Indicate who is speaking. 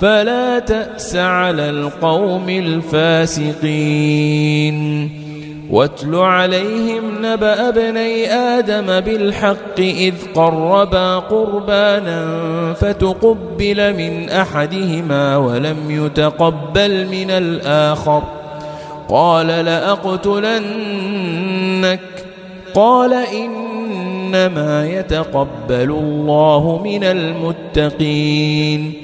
Speaker 1: فلا تأس على القوم الفاسقين. واتل عليهم نبأ ابني آدم بالحق إذ قربا قربانا فتقبل من أحدهما ولم يتقبل من الآخر. قال لأقتلنك. قال إنما يتقبل الله من المتقين.